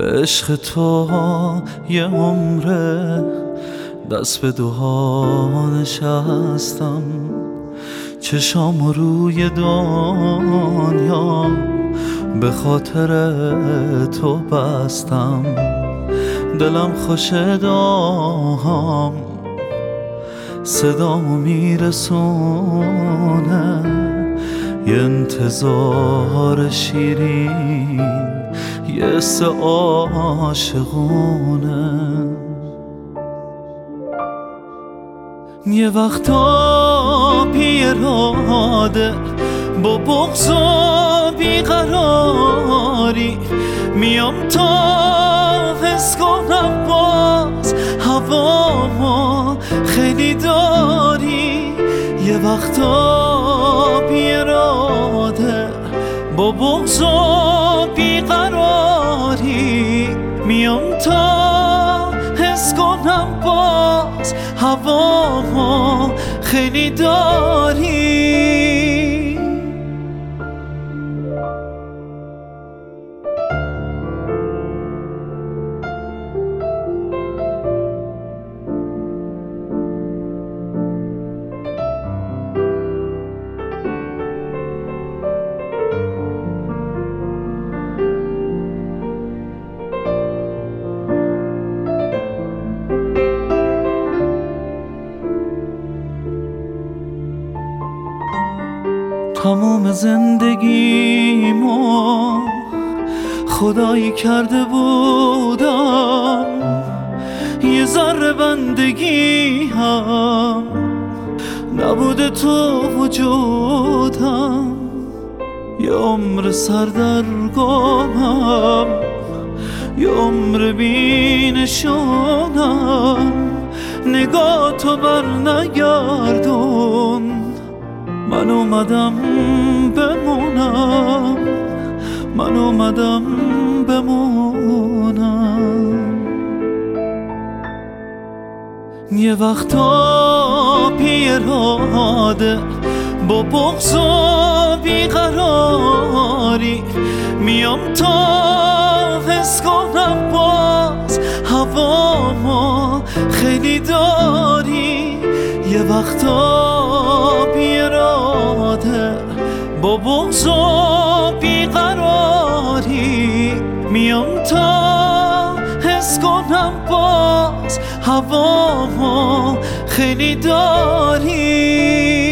عشق تو یه عمره دست به دوها نشستم. چشام روی دنیا به خاطر تو بستم. دلم خوش دام صدامو میرسونه. یه انتظار شیرین یه سه عاشقونه. یه وقتا پیراده با بغض و بیقراری میام تا حس کنم باز هوا خیلی داری. یه وقتا بیراده با بغض و بیقراری میام تا حس کنم باز هوا خیلی داری. تمام زندگیمو خدایی کرده بودم. یه ذره بندگی هم نبوده تو وجودم. یه عمر سردرگمم یه عمر بینشونم. نگاه تو بر نگردون من اومدم بمونم. من اومدم بمونم. یه وقتا پیراده با بغض و بیقراری میام تا حس کنم باز هوا خیلی داری. یه وقتا بیراده با بغض و بیقراری میام تا حس کنم باز هوا خیلی داری.